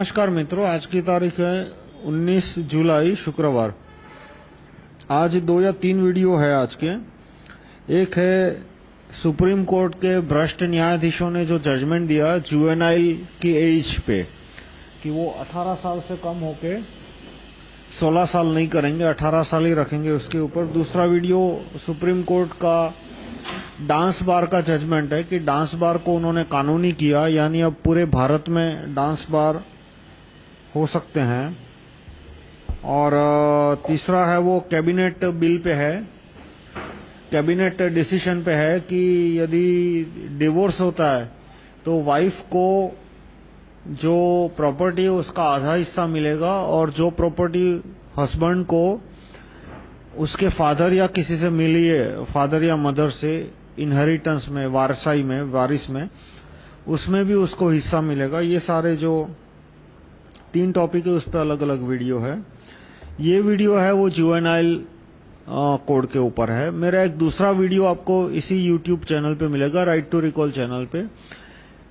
नमस्कार मित्रों, आज की तारीख है 19 जुलाई, शुक्रवार। आज दो या तीन वीडियो है आज के। एक है सुप्रीम कोर्ट के भ्रष्ट न्यायाधीशों ने जो जजमेंट दिया जुवेनाइल की एज पे, कि वो 18 साल से कम होके 16 साल नहीं करेंगे 18 साल ही रखेंगे उसके ऊपर। दूसरा वीडियो, सुप्रीम कोर्ट का डांस बार का जजमेंट है कि डांस बार को उन्होंने कानूनी किया, यानी अब पूरे भारत में डांस बार हो सकते हैं। और तीसरा है वो कैबिनेट बिल पे है। कैबिनेट डिसीज़न पे है कि यदि डिवोर्स होता है तो वाइफ को जो प्रॉपर्टी उसका आधा हिस्सा मिलेगा और जो प्रॉपर्टी हस्बैंड को उसके फादर या किसी से मिली है, फादर या मदर से इनहेरिटेंस में, वारसाई में, वारिस में, उसमें भी उसको हिस्सा मिलेगा। ये सारे जो तीन टॉपिक है, उस पर अलग अलग वीडियो है। ये वीडियो है, वो जुवेनाइल कोड के ऊपर है। मेरा एक दूसरा वीडियो आपको इसी यूट्यूब चैनल पे मिलेगा राइट टू रिकॉल चैनल पे,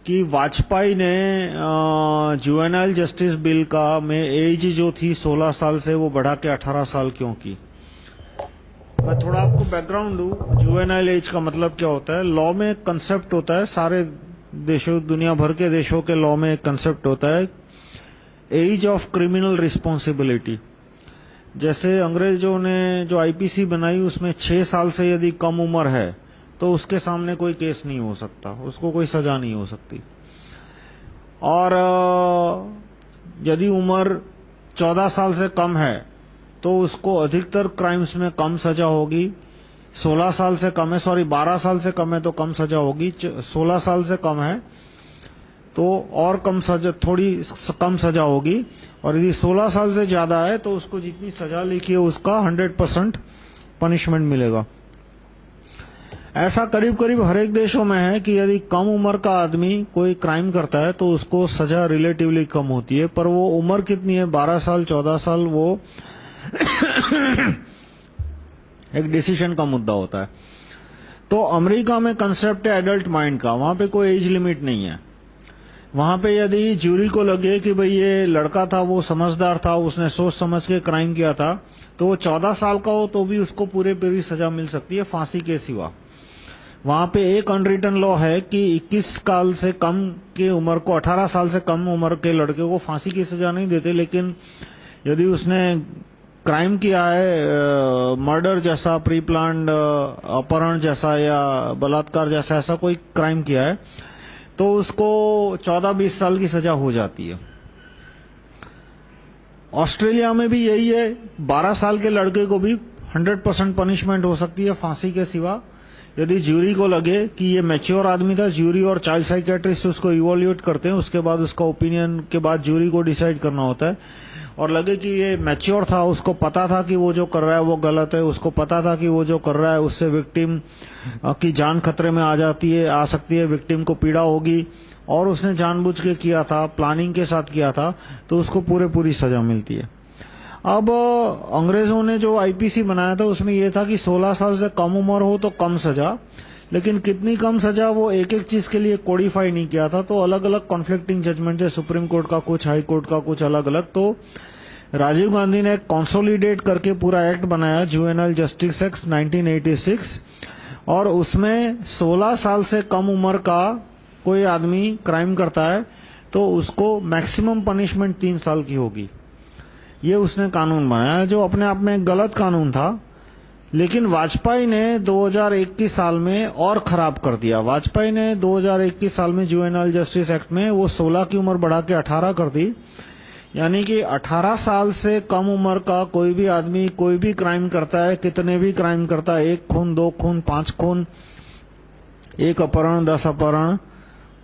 कि वाजपेयी ने जुवेनाइल जस्टिस बिल का में एज जो थी 16 साल से, वो बढ़ा के 18 साल क्यों की? मैं थोड़ा आपको बैकग्राउंड दू। जुवेनाइल एज का मतलब क्या होता है? लॉ में एक कंसेप्ट होता है, सारे देशों, दुनिया भर के देशों के लॉ में एक कंसेप्ट होता है एज ऑफ़ क्रिमिनल रिस्पॉन्सिबिलिटी जैसे अंग्रेज़ों ने जो आईपीसी बनाई, उसमें छह साल से यदि कम उम्र है तो उसके सामने कोई केस नहीं हो सकता। उसको कोई सजा नहीं हो सकती। और यदि उम्र चौदह साल से कम है तो उसको अधिकतर क्राइम्स में कम सजा होगी। सोलह साल से कम है सॉरी बारह साल से कम है तो कम सजा होगी। सोलह साल से कम है तो और कम सजा, थोड़ी कम सजा होगी। और यदि 16 साल से ज़्यादा है तो उसको जितनी सजा लिखी है, उसका 100 परसेंट पनिशमेंट मिलेगा। ऐसा करीब करीब हर एक देशों में है कि यदि कम उम्र का आदमी कोई क्राइम करता है तो उसको सजा रिलेटिवली कम होती है। पर वो उम्र कितनी है? 12 साल 14 साल, वो एक डिसीज़न का मुद्दा होता है। तो अमेरिका में कंसेप्ट है एडल्ट माइंड का। वहाँ पे कोई एज लिमिट नहीं है। वहाँ पे यदि जूरी को लगे कि भाई ये लड़का था, वो समझदार था, उसने सोच समझ के क्राइम किया था तो वो चौदह साल का हो तो भी उसको पूरे पूरी सजा मिल सकती है, फांसी के सिवा। वहाँ पे एक अनरिटन लॉ है कि 21 साल से कम की उम्र को 18 साल से कम उम्र के लड़के को फांसी की सजा नहीं देते, लेकिन यदि उसने क्राइम किया है मर्डर जैसा प्री प्लान अपहरण जैसा या बलात्कार जैसा, ऐसा कोई क्राइम किया है तो उसको 14-20 साल की सजा हो जाती है। ऑस्ट्रेलिया में भी यही है 12 साल के लड़के को भी 100 परसेंट पनिशमेंट हो सकती है फांसी के सिवा। यदि ज्यूरी को लगे कि ये मैच्योर आदमी था, ज्यूरी और चाइल्ड साइकेट्रिस्ट उसको इवोल्यूट करते हैं, उसके बाद उसका ओपिनियन के बाद ज्यूरी को डिसाइड करना होता है। और लगे कि ये मैच्योर था, उसको पता था कि वो जो कर रहा है वो गलत है, उसको पता था कि वो जो कर रहा है उससे विक्टिम की जान खतरे में आ जाती है, आ सकती है विक्टिम को पीड़ा होगी। और उसने जानबूझ के किया था प्लानिंग के साथ किया था तो उसको पूरे पूरी सजा मिलती है। अब, अंग्रेज़ों ने जो आईपीसी बनाया था, उसमें यह था कि 16 साल से कम उम्र हो तो कम सजा। लेकिन कितनी कम सजा वो एक एक चीज़ के लिए कोडिफाई नहीं किया था तो अलग अलग कॉन्फ्लिक्टिंग जजमेंट है सुप्रीम कोर्ट का कुछ हाई कोर्ट का कुछ अलग अलग तो राजीव गांधी ने कंसोलिडेट करके पूरा एक्ट बनाया जुवेनल जस्टिस एक्ट 1986 और उसमें 16 साल से कम उम्र का कोई आदमी क्राइम करता है तो उसको मैक्सिमम पनिशमेंट तीन साल की होगी। ये उसने कानून बनाया, जो अपने आप में गलत कानून था लेकिन वाजपेयी ने 2021 साल में और खराब कर दिया। वाजपेयी ने 2021 साल में जुवेनल जस्टिस एक्ट में वो 16 की उम्र बढ़ा के 18 कर दी। यानी कि 18 साल से कम उम्र का कोई भी आदमी कोई भी क्राइम करता है, कितने भी क्राइम करता है, एक खून, दो खून, पाँच खून, एक अपहरण, दस अपहरण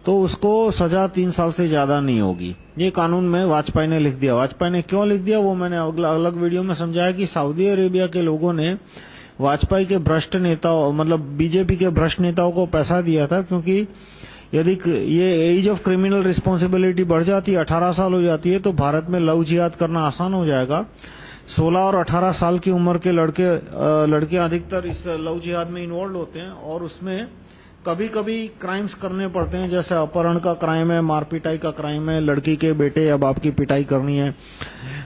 तो उसको सजा तीन साल से ज़्यादा नहीं होगी। ये कानून में वाजपेयी ने लिख दिया। वाजपेयी ने क्यों लिख दिया? वो मैंने अलग वीडियो में समझाया कि सऊदी अरेबिया के लोगों ने वाजपेयी के भ्रष्ट नेताओं मतलब बीजेपी के भ्रष्ट नेताओं को पैसा दिया था, क्योंकि यदि ये एज ऑफ़ क्रिमिनल रिस्पॉन्सिबिलिटी बढ़ जाती है 18 साल हो जाती है तो भारत में लव जिहाद करना आसान हो जाएगा। 16 और 18 साल की उम्र के लड़के लड़के अधिकतर इस लव जिहाद में इन्वॉल्व होते हैं, और उसमें कभी कभी क्राइम्स करने पड़ते हैं, जैसे अपहरण का क्राइम है, मारपिटाई का क्राइम है, लड़की के बेटे या बाप की पिटाई करनी है।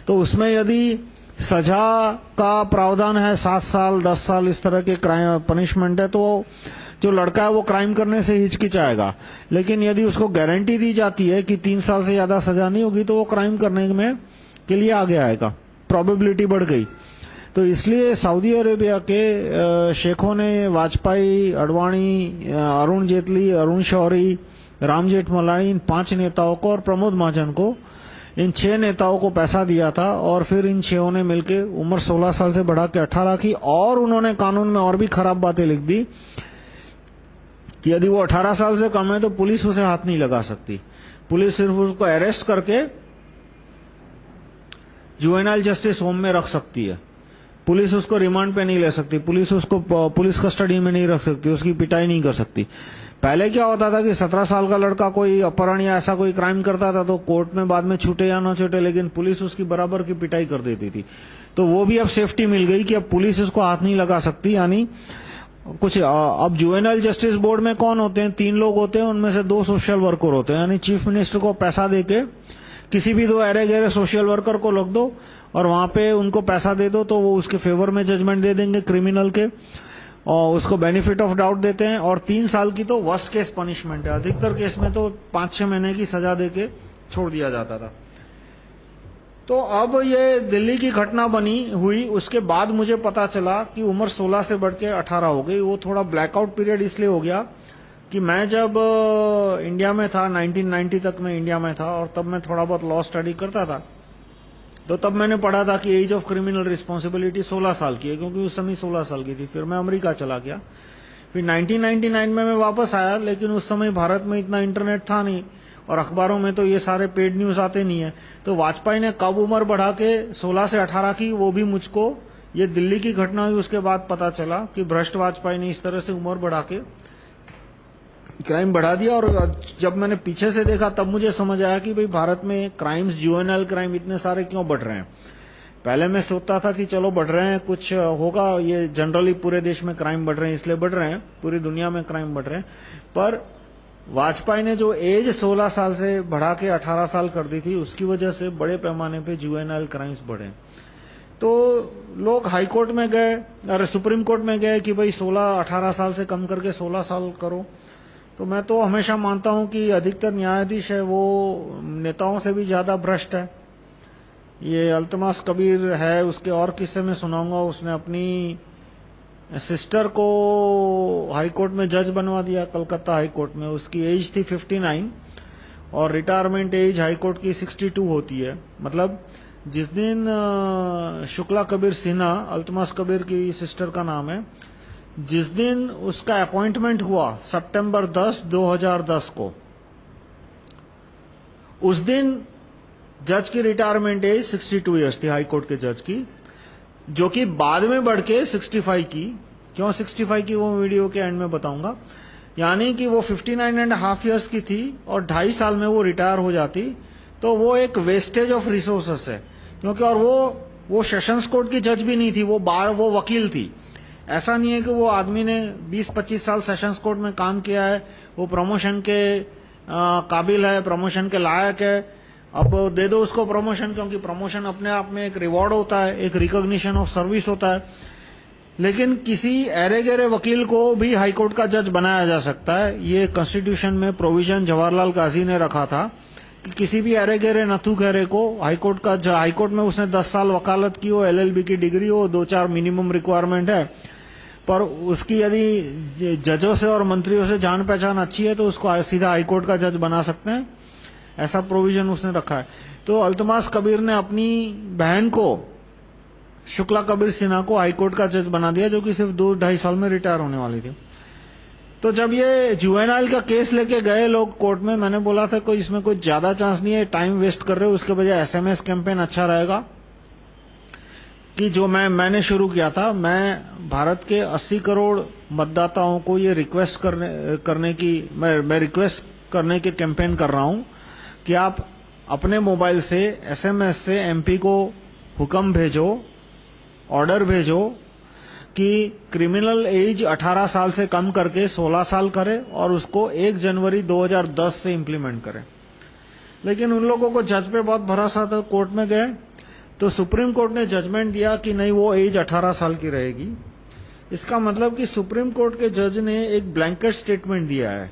तो उसमें यदि सजा का प्रावधान है, सात साल, दस साल इस तरह के क्राइम पनिशमेंट है तो जो लड़का है वो क्राइम करने से हिचकिचाएगा। लेकिन यदि उसको गारंटी दी जाती है कि तीन साल से ज़्यादा सजा नहीं होगी तो वो क्राइम करने में के लिए आगे आएगा। प्रोबेबिलिटी बढ़ गई। तो इसलिए सऊदी अरेबिया के शेखों ने वाजपेयी, अडवाणी अरुण जेटली, अरुण शौरी, राम जेठमलानी इन पाँच नेताओं को और प्रमोद महाजन को इन छह नेताओं को पैसा दिया था और फिर इन छहों ने मिलकर उम्र 16 साल से बढ़ा के 18 की और उन्होंने कानून में और भी खराब बातें लिख दी कि यदि वो 18 साल से कम है तो पुलिस उसे हाथ नहीं लगा सकती। पुलिस सिर्फ़ उसको अरेस्ट करके जुवेनाइल जस्टिस होम में रख सकती है। पुलिस उसको रिमांड पे नहीं ले सकती। पुलिस उसको, पुलिस कस्टडी में नहीं रख सकती। उसकी पिटाई नहीं कर सकती। पहले क्या होता था कि 17 साल का लड़का कोई अपहरण या ऐसा कोई क्राइम करता था तो कोर्ट में बाद में छूटे या ना छूटे, लेकिन पुलिस उसकी बराबर की पिटाई कर देती थी। तो वो भी अब सेफ्टी मिल गई कि अब पुलिस उसको हाथ नहीं लगा सकती, यानी कुछ अब जुवेनाइल जस्टिस बोर्ड में कौन होते हैं? तीन लोग होते हैं, उनमें से दो सोशल वर्कर होते हैं। यानी चीफ मिनिस्टर को पैसा देके किसी भी दो अरे गहरे सोशल वर्कर को लग दो और वहाँ पे उनको पैसा दे दो तो वो उसके फेवर में जजमेंट दे देंगे क्रिमिनल के। और उसको बेनिफिट ऑफ़ डाउट देते हैं और तीन साल की तो वर्स्ट केस पनिशमेंट है। अधिकतर केस में तो पाँच छह महीने की सजा देके छोड़ दिया जाता था। तो अब ये दिल्ली की घटना बनी, हुई, उसके बाद मुझे पता चला कि उम्र 16 से बढ़ के 18 हो गई। वो थोड़ा ब्लैकआउट पीरियड इसलिए हो गया कि मैं जब इंडिया में था 1990 तक मैं इंडिया में था और तब मैं थोड़ा बहुत लॉ स्टडी करता था। तो तब मैंने पढ़ा था कि एज ऑफ़ क्रिमिनल रिस्पॉन्सिबिलिटी 16 साल की है, क्योंकि उस समय 16 साल की थी। फिर मैं अमेरिका चला गया। फिर 1999 में मैं वापस आया, लेकिन उस समय भारत में इतना इंटरनेट था नहीं, और अखबारों में तो ये सारे पेड न्यूज़ आते नहीं है। तो वाजपेयी ने कब उम्र बढ़ा के 16 से 18 की, वो भी मुझको, ये दिल्ली की घटना हुई, उसके बाद पता चला कि भ्रष्ट वाजपेयी ने इस तरह से उम्र बढ़ा के क्राइम बढ़ा दिया और जब मैंने पीछे से देखा, तब मुझे समझ आया कि भाई भारत में क्राइम्स जुएनएल क्राइम इतने सारे क्यों बढ़ रहे हैं। पहले मैं सोचता था कि चलो बढ़ रहे हैं, कुछ होगा, ये जनरली पूरे देश में क्राइम बढ़ रहे हैं, इसलिए बढ़ रहे हैं, पूरी दुनिया में क्राइम बढ़ रहे हैं। पर वाजपेयी ने जो एज 16 साल से बढ़ा के 18 साल कर दी थी, उसकी वजह से बड़े पैमाने पे जुएनएल क्राइम्स बढ़े। तो लोग हाई कोर्ट में गए, अरे सुप्रीम कोर्ट में गए कि भाई 16 18 साल से कम करके 16 साल करो। तो मैं तो हमेशा मानता हूँ कि अधिकतर न्यायाधीश है, वो नेताओं से भी ज़्यादा भ्रष्ट है। ये अल्तमास कबीर है, उसके और किस्से में सुनाऊँगा। उसने अपनी सिस्टर को हाई कोर्ट में जज बनवा दिया, कलकत्ता हाई कोर्ट में। उसकी एज थी 59 और रिटायरमेंट एज हाई कोर्ट की 62 होती है। मतलब जिस दिन शुक्ला कबीर सिन्हा, अल्तमास कबीर की सिस्टर का नाम है जिस दिन उसका अपॉइंटमेंट हुआ, सितंबर 10 2010 को, उस दिन जज की रिटायरमेंट एज 62 इयर्स थी हाई कोर्ट के जज की, जो कि बाद में बढ़ के 65 की। क्यों 65 की वो वीडियो के एंड में बताऊँगा? यानी कि वो 59 एंड हाफ़ इयर्स की थी और ढाई साल में वो रिटायर हो जाती तो वो एक वेस्टेज ऑफ़ रिसोर्सेस है। क्योंकि और वो वो सेशंस कोर्ट की जज भी नहीं थी, वो बार, वो वकील थी। ऐसा नहीं है कि वो आदमी ने 20-25 साल सेशंस कोर्ट में काम किया है, वो प्रमोशन के काबिल है प्रमोशन के लायक है। अब दे दो उसको प्रमोशन क्योंकि प्रमोशन अपने आप में एक रिवॉर्ड होता है, एक रिकॉग्निशन ऑफ़ सर्विस होता है। लेकिन किसी अरे गहरे वकील को भी हाईकोर्ट का जज बनाया जा सकता है। ये कॉन्स्टिट्यूशन में प्रोविज़न जवाहरलाल काजी ने रखा था कि किसी भी अरे गहरे नथु गहरे को हाईकोर्ट का हाईकोर्ट में उसने 10 साल वकालत की हो एलएलबी की डिग्री हो दो चार मिनिमम रिक्वायरमेंट है। पर उसकी यदि जजों से और मंत्रियों से जान पहचान अच्छी है तो उसको सीधा हाईकोर्ट का जज बना सकते हैं। ऐसा प्रोविज़न उसने रखा है। तो अल्तमास कबीर ने अपनी बहन को, शुक्ला कबीर सिन्हा को हाईकोर्ट का जज बना दिया, जो कि सिर्फ़ दो ढाई साल में रिटायर होने वाली थी। तो जब ये जुवेनाइल का केस लेके गए लोग कोर्ट में, मैंने बोला था, कोई इसमें कोई ज़्यादा चांस नहीं है टाइम वेस्ट कर रहे हो, उसके बजाय एसएमएस कैंपेन अच्छा रहेगा। कि जो मैं, मैंने शुरू किया था, मैं भारत के 80 करोड़ मतदाताओं को ये रिक्वेस्ट करने करने की, मैं मैं रिक्वेस्ट करने के कैंपेन कर रहा हूँ कि आप अपने मोबाइल से एसएमएस से एमपी को हुक्म भेजो ऑर्डर भेजो कि क्रिमिनल एज 18 साल से कम करके 16 साल करे और उसको 1 जनवरी 2010 से इंप्लीमेंट करे। लेकिन उन लोगों को जज पे बहुत भरोसा था, कोर्ट में गए। तो सुप्रीम कोर्ट ने जजमेंट दिया कि नहीं, वो एज 18 साल की रहेगी। इसका मतलब कि सुप्रीम कोर्ट के जज ने एक ब्लैंकेट स्टेटमेंट दिया है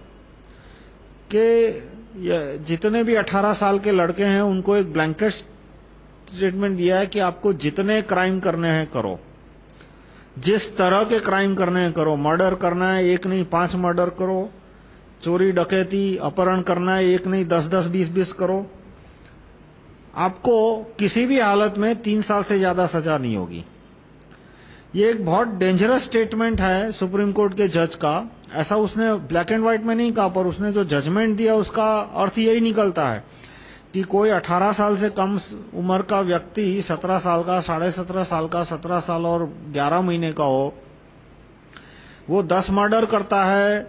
कि जितने भी 18 साल के लड़के हैं, उनको एक ब्लैंकेट स्टेटमेंट दिया है कि आपको जितने क्राइम करने हैं करो। जिस तरह के क्राइम करने हैं करो। मर्डर करना है, एक नहीं, पाँच मर्डर करो। चोरी, डकैती, अपहरण करना है, एक नहीं, दस दस, बीस बीस करो। आपको किसी भी हालत में तीन साल से ज़्यादा सजा नहीं होगी। ये एक बहुत डेंजरस स्टेटमेंट है सुप्रीम कोर्ट के जज का। ऐसा उसने ब्लैक एंड व्हाइट में नहीं कहा पर उसने जो जजमेंट दिया उसका अर्थ यही निकलता है कि कोई 18 साल से कम उम्र का व्यक्ति 17 साल का, साढ़े सत्रह साल का, 17 साल और 11 महीने का हो, वो 10 मर्डर करता है,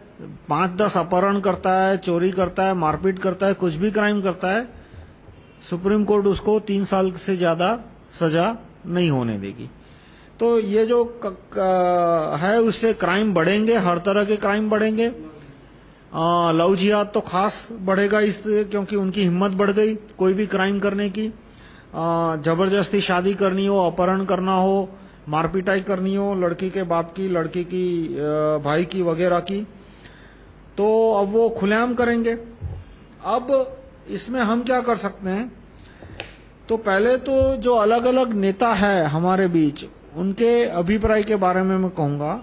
5-10 अपहरण करता है, चोरी करता है, मारपीट करता है, कुछ भी क्राइम करता है, सुप्रीम कोर्ट उसको तीन साल से ज़्यादा सजा नहीं होने देगी। तो ये जो है, उससे क्राइम बढ़ेंगे, हर तरह के क्राइम बढ़ेंगे। लव जिहाद तो खास बढ़ेगा इससे क्योंकि उनकी हिम्मत बढ़ गई कोई भी क्राइम करने की। ज़बरदस्ती शादी करनी हो, अपहरण करना हो, मारपीटाई करनी हो, लड़की के बाप की, लड़की की भाई की, वगैरह की तो अब वो खुलेआम करेंगे। अब इसमें हम क्या कर सकते हैं? तो पहले तो जो अलग-अलग नेता है हमारे बीच, उनके अभिप्राय के बारे में मैं कहूँगा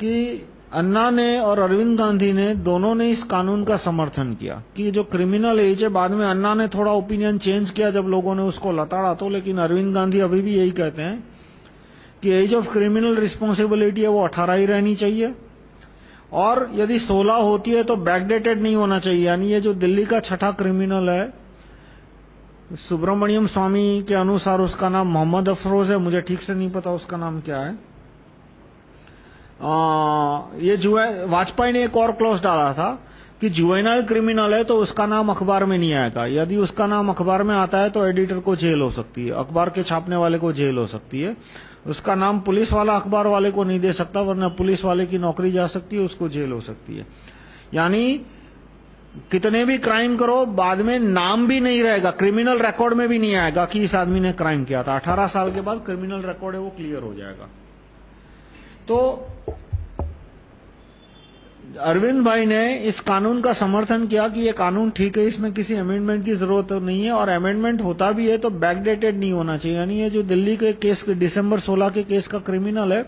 कि अन्ना ने और अरविंद गांधी ने दोनों ने इस कानून का समर्थन किया कि जो क्रिमिनल एज है, बाद में अन्ना ने थोड़ा ओपिनियन चेंज किया जब लोगों ने उसको लताड़ा तो लेकिन अरविंद गांधी अभी भी यही कहते हैं कि एज ऑफ़ क्रिमिनल रिस्पॉन्सिबिलिटी है वो 18 ही रहनी चाहिए। और यदि 16 होती है तो बैकडेटेड नहीं होना चाहिए। यानी ये जो दिल्ली का छठा क्रिमिनल है सुब्रमण्यम स्वामी के अनुसार उसका नाम मोहम्मद अफरोज है। मुझे ठीक से नहीं पता उसका नाम क्या है। आ, ये जुए वाजपेयी ने एक और क्लॉज डाला था कि जुवेनाइल क्रिमिनल है तो उसका नाम अखबार में नहीं आएगा। यदि उसका नाम अखबार में आता है तो एडिटर को जेल हो सकती है अखबार के छापने वाले को जेल हो सकती है। उसका नाम पुलिस वाला अखबार वाले को नहीं दे सकता, वरना पुलिस वाले की नौकरी जा सकती है, उसको जेल हो सकती है। यानी, कितने भी क्राइम करो, बाद में नाम भी नहीं रहेगा, क्रिमिनल रिकॉर्ड में भी नहीं आएगा कि इस आदमी ने क्राइम किया था। 18 साल के बाद क्रिमिनल रिकॉर्ड है, वो क्लियर हो जाएगा। तो अरविंद भाई ने इस कानून का समर्थन किया कि ये कानून ठीक है, इसमें किसी अमेंडमेंट की ज़रूरत तो नहीं है, और अमेंडमेंट होता भी है तो बैकडेटेड नहीं होना चाहिए। यानी ये जो दिल्ली के केस, दिसंबर 16 के केस का क्रिमिनल है,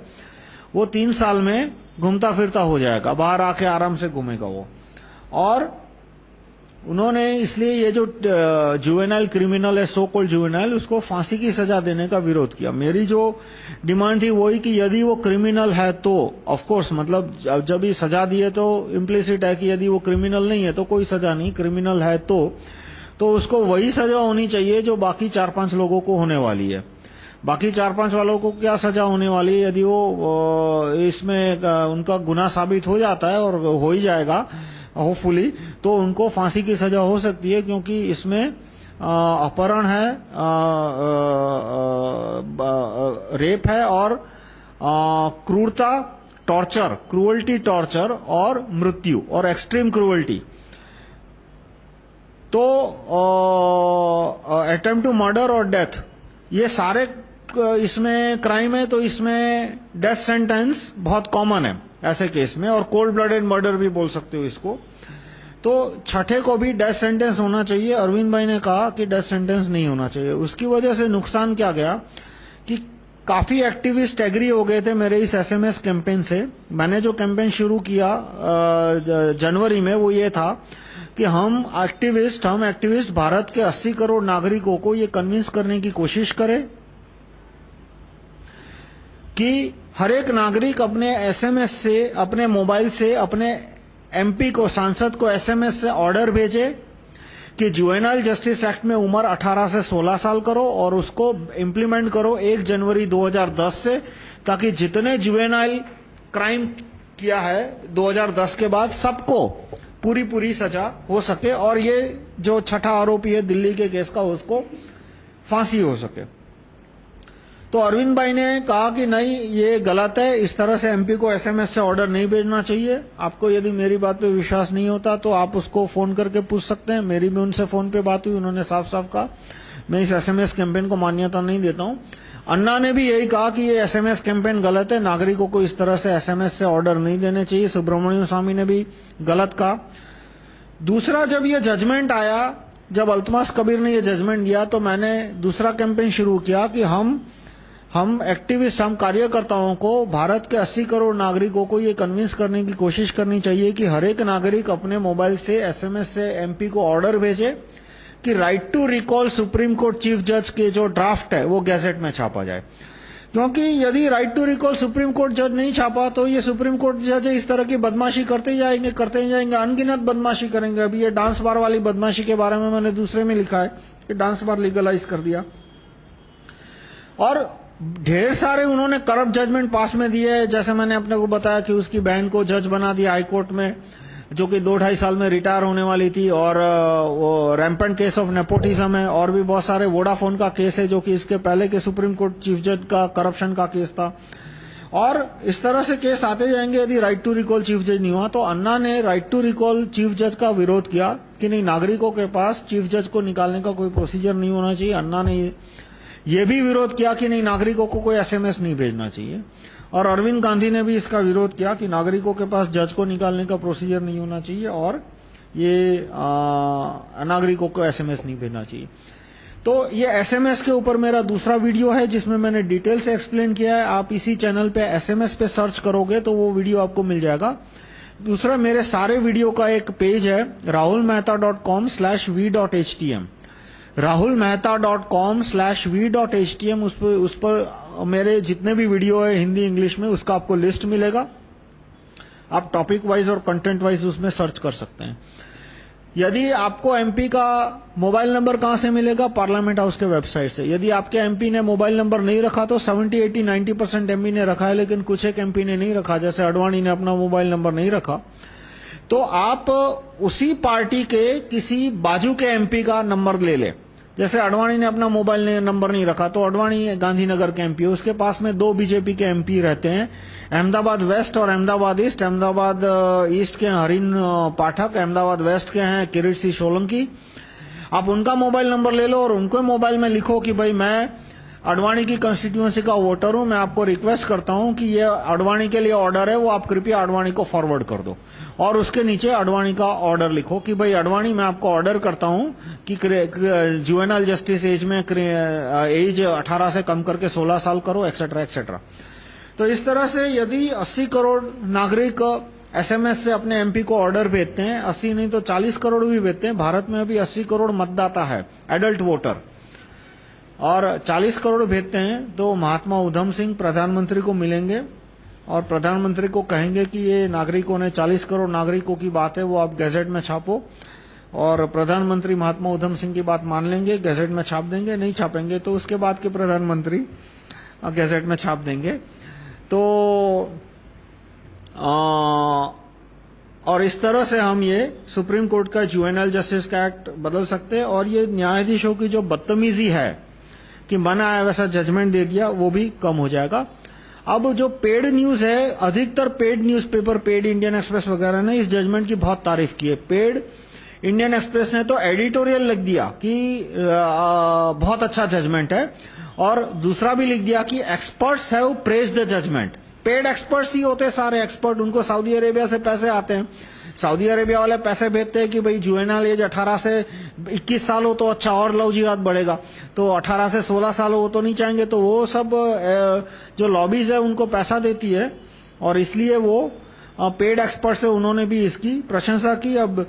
वो तीन साल में घूमता फिरता हो जाएगा, बाहर आके आराम से घूमेगा वो। और उन्होंने इसलिए ये जो जुवेनाइल क्रिमिनल है सो कॉल्ड जुवेनाइल उसको फांसी की सजा देने का विरोध किया। मेरी जो डिमांड थी वही कि यदि वो क्रिमिनल है तो ऑफ़ कोर्स मतलब जब ये सजा दिए तो इम्प्लिसिट है कि यदि वो क्रिमिनल नहीं है तो कोई सजा नहीं क्रिमिनल है तो तो उसको वही सजा होनी चाहिए जो बाकी चार पाँच लोगों को होने वाली है। बाकी चार पाँच वालों को क्या सजा होने वाली है? यदि वो इसमें उनका गुना साबित हो जाता है और हो ही जाएगा होपफुली तो उनको फांसी की सजा हो सकती है क्योंकि इसमें अपहरण है आ, आ, आ, रेप है और क्रूरता टॉर्चर क्रूअल्टी टॉर्चर और मृत्यु और एक्सट्रीम क्रूअल्टी। तो अटेम्प्ट टू मर्डर और डेथ ये सारे इसमें क्राइम है तो इसमें डेथ सेंटेंस बहुत कॉमन है। ऐसे केस में, और कोल्ड ब्लडेड मर्डर भी बोल सकते हो इसको। तो छठे को भी डेथ सेंटेंस होना चाहिए। अरविंद भाई ने कहा कि डेथ सेंटेंस नहीं होना चाहिए। उसकी वजह से नुकसान क्या गया कि काफ़ी एक्टिविस्ट एग्री हो गए थे मेरे इस एसएमएस कैंपेन से। मैंने जो कैंपेन शुरू किया जनवरी में, वो ये था कि हम एक्टिविस्ट हम एक्टिविस्ट भारत के 80 करोड़ नागरिकों को ये कन्विंस करने की कोशिश करें कि हर एक नागरिक अपने एसएमएस से, अपने मोबाइल से, अपने एमपी को, सांसद को एसएमएस से ऑर्डर भेजे कि जुवेनाइल जस्टिस एक्ट में उम्र 18 से 16 साल करो और उसको इंप्लीमेंट करो 1 जनवरी 2010 से, ताकि जितने जुवेनाइल क्राइम किया है 2010 के बाद सबको पूरी पूरी सजा हो सके और ये जो छठा आरोपी है दिल्ली के केस का, उसको फांसी हो सके। तो अरविंद भाई ने कहा कि नहीं, ये गलत है, इस तरह से एमपी को एसएमएस से ऑर्डर नहीं भेजना चाहिए। आपको यदि मेरी बात पे विश्वास नहीं होता तो आप उसको फ़ोन करके पूछ सकते हैं। मेरी भी उनसे फ़ोन पे बात हुई, उन्होंने साफ़ साफ़ कहा। मैं इस एसएमएस कैंपेन को मान्यता नहीं देता हूँ। अन्ना ने भी यही कहा कि ये एसएमएस कैंपेन गलत है। नागरिकों को इस तरह से एसएमएस से ऑर्डर नहीं देने चाहिए। सुब्रमण्यम स्वामी ने भी गलत कहा। दूसरा, जब ये जजमेंट आया, जब अल्तमास कबीर ने ये जजमेंट दिया तो मैंने दूसरा कैंपेन शुरू किया कि हम हम एक्टिविस्ट हम कार्यकर्ताओं को भारत के 80 करोड़ नागरिकों को ये कन्विंस करने की कोशिश करनी चाहिए कि हर एक नागरिक अपने मोबाइल से एसएमएस से एमपी को ऑर्डर भेजे कि right to recall supreme court chief जज के जो ड्राफ्ट है, वो गैजेट में छापा जाए। क्योंकि यदि right to recall supreme court जज नहीं छापा तो ये सुप्रीम कोर्ट जज इस तरह की बदमाशी करते जाएँगे करते जाएँगे, अनगिनत बदमाशी करेंगे। अभी ये डांस बार वाली बदमाशी के बारे में मैंने दूसरे में लिखा है कि डांस बार लीगलाइज कर दिया। और ढेर सारे उन्होंने करप्ट जजमेंट पास में दिए जैसे मैंने अपने को बताया कि उसकी बहन को जज बना दिया हाईकोर्ट में, जो कि दो ढाई साल में रिटायर होने वाली थी। और वो रैम्पेंट केस ऑफ़ नेपोटिज्म है। और भी बहुत सारे वोडाफोन का केस है, जो कि इसके पहले के सुप्रीम कोर्ट चीफ जज का करप्शन का केस था। और इस तरह से केस आते जाएँगे। यदि राइट टू रिकॉल चीफ जज नहीं हुआ तो अन्ना ने राइट टू रिकॉल चीफ जज का विरोध किया कि नहीं, नागरिकों के पास चीफ जज को निकालने का कोई प्रोसीजर नहीं होना चाहिए। अन्ना ने ये भी विरोध किया कि नहीं, नागरिकों को कोई एसएमएस नहीं भेजना चाहिए। और अरविंद गांधी ने भी इसका विरोध किया कि नागरिकों के पास जज को निकालने का प्रोसीजर नहीं होना चाहिए और ये नागरिकों को एसएमएस नहीं भेजना चाहिए। तो ये एसएमएस के ऊपर मेरा दूसरा वीडियो है, जिसमें मैंने डिटेल से एक्सप्लेन किया है। आप इसी चैनल पे एसएमएस पे सर्च करोगे तो वो वीडियो आपको मिल जाएगा। दूसरा, मेरे सारे वीडियो का एक पेज है rahulmehta.com slash v.htm rahulmehta.com slash v.htm उस पर उस पर मेरे जितने भी वीडियो है हिंदी इंग्लिश में उसका आपको लिस्ट मिलेगा। आप टॉपिक वाइज और कंटेंट वाइज उसमें सर्च कर सकते हैं। यदि आपको एमपी का मोबाइल नंबर कहाँ से मिलेगा? पार्लियामेंट हाउस के वेबसाइट से। यदि आपके एमपी ने मोबाइल नंबर नहीं रखा तो 70, 80, 90 परसेंट एमपी ने रखा है लेकिन कुछ एक एमपी ने नहीं रखा। जैसे अडवाणी ने अपना मोबाइल नंबर नहीं रखा तो आप उसी पार्टी के किसी बाजू के एमपी का नंबर ले लें। जैसे अडवाणी ने अपना मोबाइल नंबर नहीं रखा तो अडवाणी गांधीनगर के एमपी उसके पास में दो बीजेपी के एमपी रहते हैं। अहमदाबाद वेस्ट और अहमदाबाद ईस्ट। अहमदाबाद ईस्ट के हरिन पाठक, अहमदाबाद वेस्ट के हैं किरीट सिंह सोलंकी। आप उनका मोबाइल नंबर ले लो और उनको मोबाइल में लिखो कि भाई मैं अडवाणी की कंस्टिट्यूएंसी का वोटर हूँ, मैं आपको रिक्वेस्ट करता हूँ कि ये अडवाणी के लिए ऑर्डर है, वो आप कृपया अडवाणी को फॉरवर्ड कर दो। और उसके नीचे अडवाणी का ऑर्डर लिखो कि भाई अडवाणी मैं आपको ऑर्डर करता हूँ कि जुएनल जस्टिस एज में एज 18 से कम करके 16 साल करो एक्सेट्रा एक्सेट्रा तो इस तरह से यदि 80 करोड़ नागरिक एसएमएस से अपने एमपी को ऑर्डर भेजते हैं 80 नहीं तो 40 करोड़ भी भेजते हैं, भारत में अभी 80 करोड़ मतदाता है एडल्ट वोटर और 40 करोड़ भेजते हैं तो महात्मा उधम सिंह प्रधानमंत्री को मिलेंगे और प्रधानमंत्री को कहेंगे कि ये नागरिकों ने 40 करोड़ नागरिकों की बात है वो आप गैजेट में छापो। और प्रधानमंत्री महात्मा उधम सिंह की बात मान लेंगे गैजेट में छाप देंगे नहीं छापेंगे तो उसके बाद के प्रधानमंत्री गैजेट में छाप देंगे। तो आ, और इस तरह से हम ये सुप्रीम कोर्ट का जुएनल जस्टिस का एक्ट बदल सकते हैं और ये न्यायाधीशों की जो बदतमीजी है कि मना आया वैसा जजमेंट दे दिया वो भी कम हो जाएगा। अब जो पेड न्यूज़ है अधिकतर paid newspaper paid Indian Express वगैरह ने इस जजमेंट की बहुत तारीफ़ की है। पेड इंडियन एक्सप्रेस ने तो एडिटोरियल लिख दिया कि आ, बहुत अच्छा जजमेंट है और दूसरा भी लिख दिया कि experts have praise the judgement paid experts ही होते सारे एक्सपर्ट उनको सऊदी अरेबिया से पैसे आते हैं। सऊदी अरेबिया वाले पैसे भेजते हैं कि भाई जुएनल एज 18 से 21 साल हो तो अच्छा और लव जिहाद बढ़ेगा। तो 18 से 16 साल हो तो नहीं चाहेंगे तो वो सब जो लॉबीज है, उनको पैसा देती है। और इसलिए वो पेड एक्सपर्ट से उन्होंने भी इसकी प्रशंसा की। अब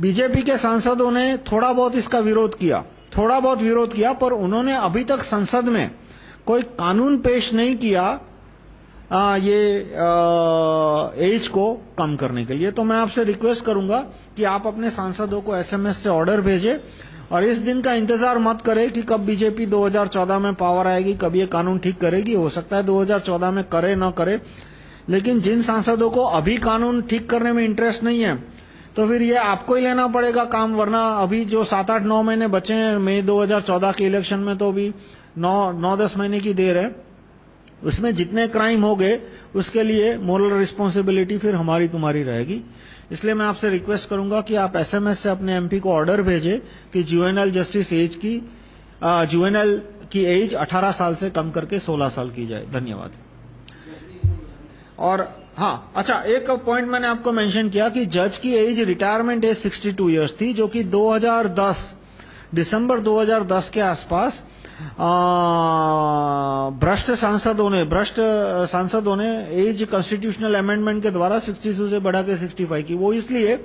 बीजेपी के सांसदों ने थोड़ा बहुत इसका विरोध किया, थोड़ा बहुत विरोध किया, पर उन्होंने अभी तक संसद में कोई कानून पेश नहीं किया ये एज को कम करने के लिए। तो मैं आपसे रिक्वेस्ट करूँगा कि आप अपने सांसदों को एसएमएस से ऑर्डर भेजें और इस दिन का इंतज़ार मत करें कि कब बीजेपी 2014 में पावर आएगी, कब ये कानून ठीक करेगी। हो सकता है 2014 में करे, न करे। लेकिन जिन सांसदों को अभी कानून ठीक करने में इंटरेस्ट नहीं है तो फिर ये आपको ही लेना पड़ेगा काम, वरना अभी जो सात आठ नौ महीने बचे हैं, मई 2014 के इलेक्शन में तो अभी नौ नौ दस महीने की देर है। उसमें जितने क्राइम हो गए, उसके लिए मोरल रिस्पॉन्सिबिलिटी फिर हमारी तुम्हारी रहेगी। इसलिए मैं आपसे रिक्वेस्ट करूँगा कि आप एसएमएस से अपने एमपी को ऑर्डर भेजें कि जुएनएल जस्टिस एज की जुएनएल की एज 18 साल से कम करके 16 साल की जाए। धन्यवाद। और हाँ अच्छा एक पॉइंट मैंने आपको मेंशन किया कि जज की एज रिटायरमेंट एज 62 इयर्स थी, जो कि 2010 दिसंबर 2010 के आसपास भ्रष्ट सांसदों ने, भ्रष्ट सांसदों ने एज कॉन्स्टिट्यूशनल अमेंडमेंट के द्वारा 62 से बढ़ा के 65 की। वो इसलिए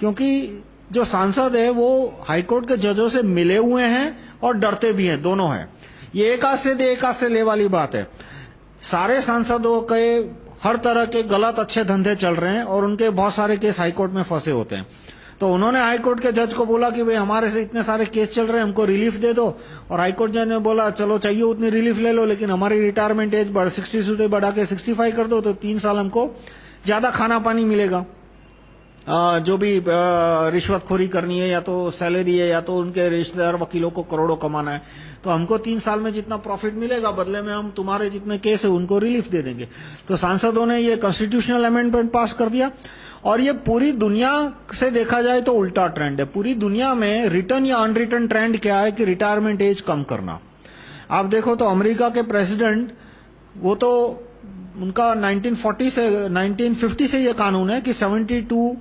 क्योंकि जो सांसद है, वो हाईकोर्ट के जजों से मिले हुए हैं और डरते भी हैं, दोनों हैं। ये एक हाथ से दे, एक हाथ से ले वाली बात है। सारे सांसदों के हर तरह के गलत अच्छे धंधे चल रहे हैं और उनके बहुत सारे केस हाईकोर्ट में फंसे होते हैं। तो उन्होंने हाईकोर्ट के जज को बोला कि भाई, हमारे से इतने सारे केस चल रहे हैं, हमको रिलीफ दे दो। और हाईकोर्ट जज ने बोला, चलो, चाहिए उतनी रिलीफ ले लो, लेकिन हमारी रिटायरमेंट एज बढ़ सिक्सटी से बढ़ा के सिक्सटी फाइव कर दो तो तीन साल हमको ज़्यादा खाना पानी मिलेगा। जो भी रिश्वतखोरी करनी है, या तो सैलरी है, या तो उनके रिश्तेदार वकीलों को करोड़ों कमाना है तो हमको तीन साल में जितना प्रॉफिट मिलेगा, बदले में हम तुम्हारे जितने केस है, उनको रिलीफ दे देंगे। तो सांसदों ने ये कॉन्स्टिट्यूशनल अमेंडमेंट पास कर दिया। और ये पूरी दुनिया से देखा जाए तो उल्टा ट्रेंड है। पूरी दुनिया में रिटर्न या अनरिटर्न ट्रेंड क्या है कि रिटायरमेंट एज कम करना। आप देखो तो अमेरिका के प्रेसिडेंट वो तो उनका 1940 से 1950 से ये कानून है कि 72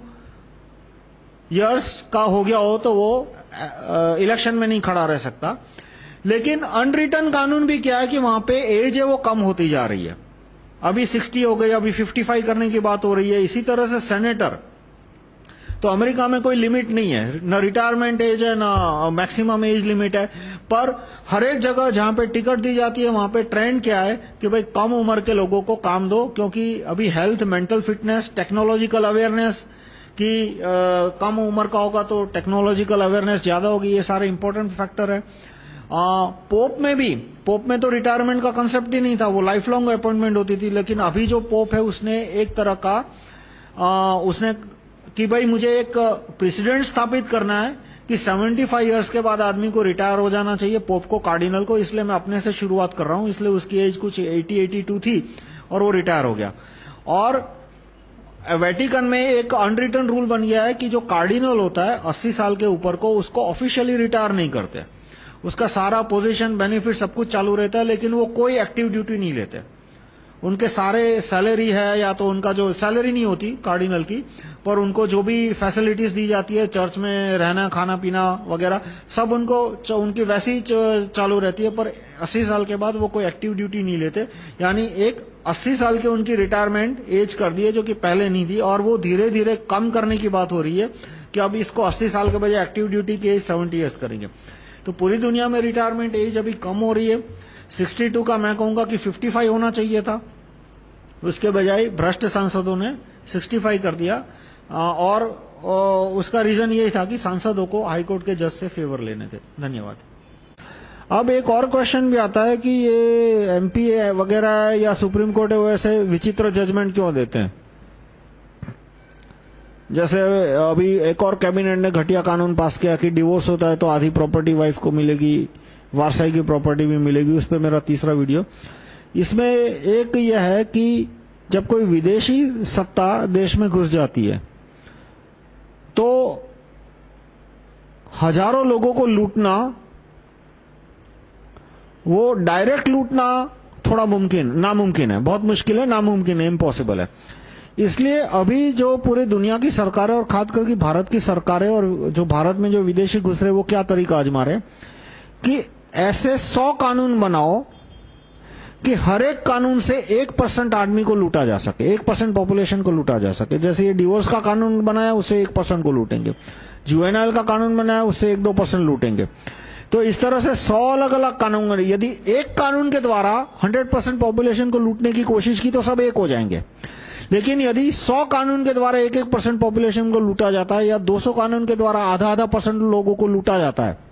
इयर्स का हो गया हो तो वो इलेक्शन में नहीं खड़ा रह सकता। लेकिन अनरिटर्न कानून भी क्या है कि वहाँ पे एज है वो कम होती जा रही है। अभी 60 हो गई, अभी 55 करने की बात हो रही है। इसी तरह से सेनेटर तो अमेरिका में कोई लिमिट नहीं है। न रिटायरमेंट एज है, न मैक्सिमम एज लिमिट है। पर हर एक जगह जहाँ पे टिकट दी जाती है, वहाँ पे ट्रेंड क्या है कि भाई कम उम्र के लोगों को काम दो, क्योंकि अभी health mental fitness technological awareness की कम उम्र का होगा तो टेक्नोलॉजिकल अवेयरनेस ज़्यादा होगी, ये सारे इंपॉर्टेंट फैक्टर है। पोप में भी पोप में तो रिटायरमेंट का कंसेप्ट ही नहीं था वो लाइफ लॉन्ग अपॉइंटमेंट होती थी लेकिन अभी जो पोप है उसने एक तरह का आ, उसने कि भाई मुझे एक प्रेसिडेंट स्थापित करना है कि 75 इयर्स के बाद आदमी को रिटायर हो जाना चाहिए। पोप को कार्डिनल को इसलिए मैं अपने से शुरुआत कर रहा हूँ इसलिए उसकी एज कुछ 80 82 थी और वो रिटायर हो गया। और वेटिकन में एक अनरिटर्न रूल बन गया है कि जो कार्डिनल होता है 80 साल के ऊपर को उसको ऑफिशियली रिटायर नहीं करते। उसका सारा पोजीशन बेनिफिट सब कुछ चालू रहता है, लेकिन वो कोई एक्टिव ड्यूटी नहीं लेते। उनके सारे सैलरी है, या तो उनका जो सैलरी नहीं होती कार्डिनल की, पर उनको जो भी फैसिलिटीज़ दी जाती है चर्च में रहना, खाना, पीना वगैरह, सब उनको उनकी वैसी चालू रहती है, पर 80 साल के बाद वो कोई एक्टिव ड्यूटी नहीं लेते। यानी एक 80 साल के उनकी रिटायरमेंट एज कर दी है, जो कि पहले नहीं थी, और वो धीरे धीरे कम करने की बात हो रही है, कि अब इसको अस्सी साल के बजाय एक्टिव ड्यूटी की एज सेवेंटी ईयर्स करेंगे। तो पूरी दुनिया में रिटायरमेंट एज अभी कम हो रही है। 62 का मैं कहूँगा कि 55 होना चाहिए था। उसके बजाय भ्रष्ट सांसदों ने 65 कर दिया। और उसका रीजन ये था कि सांसदों को हाईकोर्ट के जज से फेवर लेने थे। धन्यवाद। अब एक और क्वेश्चन भी आता है कि ये एमपी वगैरह या सुप्रीम कोर्ट वैसे विचित्र जजमेंट क्यों देते हैं? जैसे अभी एक और कैबिनेट ने घटिया कानून पास किया कि डिवोर्स होता है तो आधी प्रॉपर्टी वाइफ को मिलेगी वारसाई की प्रॉपर्टी भी मिलेगी, उस पर मेरा तीसरा वीडियो इसमें एक यह है कि जब कोई विदेशी सत्ता देश में घुस जाती है तो हज़ारों लोगों को लूटना, वो डायरेक्ट लूटना थोड़ा मुमकिन, नामुमकिन है, बहुत मुश्किल है, नामुमकिन है इम्पॉसिबल है। इसलिए अभी जो पूरी दुनिया की सरकारें और खासकर की भारत की सरकारें और जो भारत में जो विदेशी घुस रहे वो क्या तरीका आजमा रहे कि ऐसे सौ कानून बनाओ कि हर एक कानून से एक परसेंट आदमी को लूटा जा सके, एक परसेंट पॉपुलेशन को लूटा जा सके। जैसे ये डिवोर्स का कानून बनाया उसे एक परसेंट को लूटेंगे। जुएनएल का कानून बनाया, उससे एक दो परसेंट लूटेंगे। तो इस तरह से सौ अलग अलग कानून यदि एक कानून के द्वारा हंड्रेड परसेंट पॉपुलेशन को लूटने की कोशिश की तो सब एक हो जाएँगे। लेकिन यदि 100 कानून के द्वारा एक एक परसेंट पॉपुलेशन को लूटा जाता है या 200 कानून के द्वारा आधा आधा परसेंट लोगों को लूटा जाता है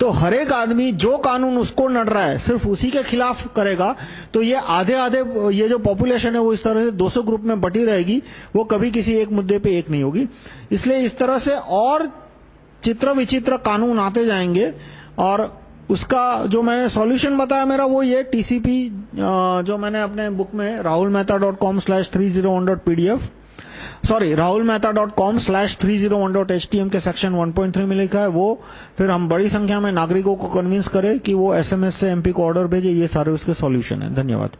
तो हर एक आदमी जो कानून उसको नड़ रहा है, सिर्फ़ उसी के खिलाफ करेगा तो ये आधे आधे, ये जो पॉपुलेशन है वो इस तरह से 200 ग्रुप में बटी रहेगी, वो कभी किसी एक मुद्दे पे एक नहीं होगी। इसलिए इस तरह से और चित्र विचित्र कानून आते जाएँगे और उसका जो मैंने सॉल्यूशन बताया मेरा वो ये टीसीपी जो मैंने अपने बुक में rahulmehta.com slash 301.pdf sorry rahulmehta.com slash 301.htm के सेक्शन 1.3 में लिखा है। वो फिर हम बड़ी संख्या में नागरिकों को कन्विंस करें कि वो एसएमएस से एमपी को ऑर्डर भेजे, ये सारे उसके सॉल्यूशन है। धन्यवाद।